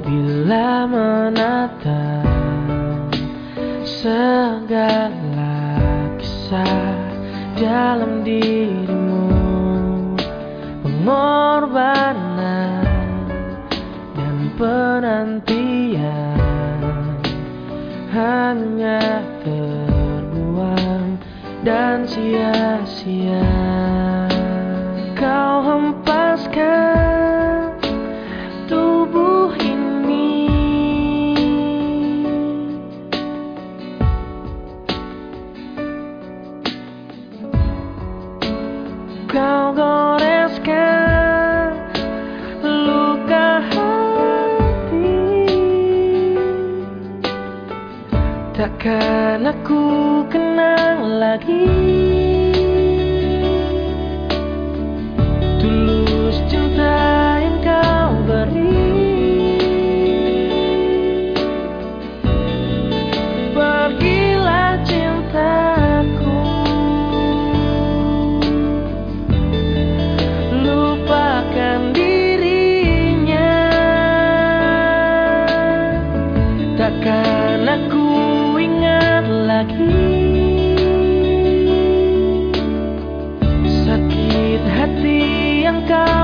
Bila menatap segala kisah dalam dirimu Pengorbanan dan penantian Hanya terbuang dan sia-sia Karena aku kenang lagi? Tulus cinta yang kau beri. Pergilah cintaku. Lupakan dirinya. Takkan aku lagi. Sakit hati yang kau